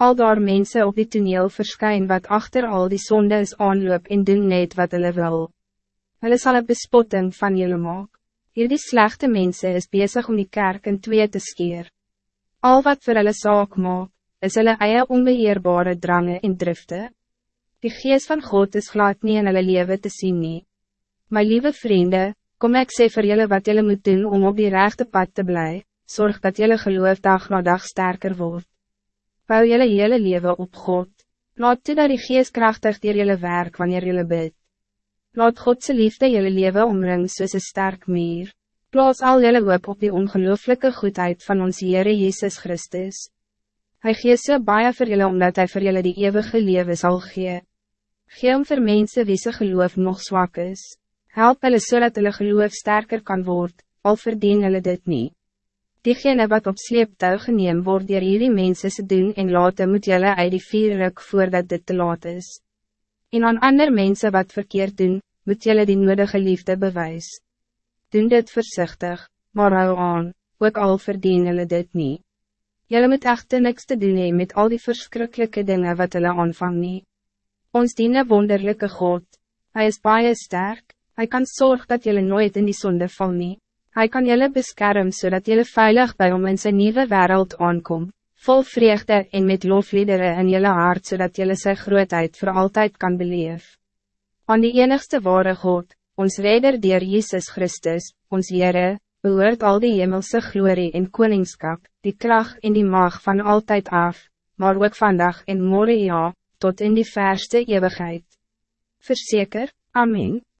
Al daar mensen op die toneel verskyn wat achter al die zondes aanloop en doen net wat hulle wil. Hulle sal een bespotting van julle maak. Hierdie slechte mensen is bezig om die kerk in twee te skeer. Al wat voor hulle saak maak, is hulle eie onbeheerbare drangen en drifte. Die geest van God is glad niet in hulle leven te zien nie. My lieve vrienden, kom ik sê vir julle wat julle moet doen om op die rechte pad te blij, zorg dat julle geloof dag na dag sterker wordt. Bouw julle hele leven op God. Laat toe dat die geest krachtig dier julle werk wanneer julle bid. Laat Godse liefde julle leven omring soos een sterk meer. Plaas al julle hoop op die ongelooflijke goedheid van ons Heere Jezus Christus. Hij geeft so baie vir julle omdat hij vir julle die eeuwige leven zal gee. Gee om vir mense wie se geloof nog zwak is. Help hulle so dat hulle geloof sterker kan worden, al verdien hulle dit niet. Diegene wat op sleeptuig geneem word dier hierdie mense se doen en late moet julle uit die vier ruk voordat dit te laat is. En aan ander mensen wat verkeerd doen, moet julle die nodige liefde bewys. Doen dit voorzichtig, maar hou aan, ook al verdien hulle dit niet. Julle moet echter niks te doen hee met al die verschrikkelijke dingen wat hulle aanvang nie. Ons dien een wonderlijke God, Hij is baie sterk, Hij kan zorgen dat jullie nooit in die zonde val nie. Hij kan jullie beschermen zodat jullie veilig bij om in zijn nieuwe wereld aankom, vol vreugde en met lofliederen in jullie hart zodat jullie zijn grootheid voor altijd kan beleven. Aan die enigste ware God, ons redder dier Jezus Christus, ons Heere, behoort al die hemelse glorie en koningskap, die kracht en die mag van altijd af, maar ook vandaag en morgen ja, tot in die verste eeuwigheid. Verzeker, Amen.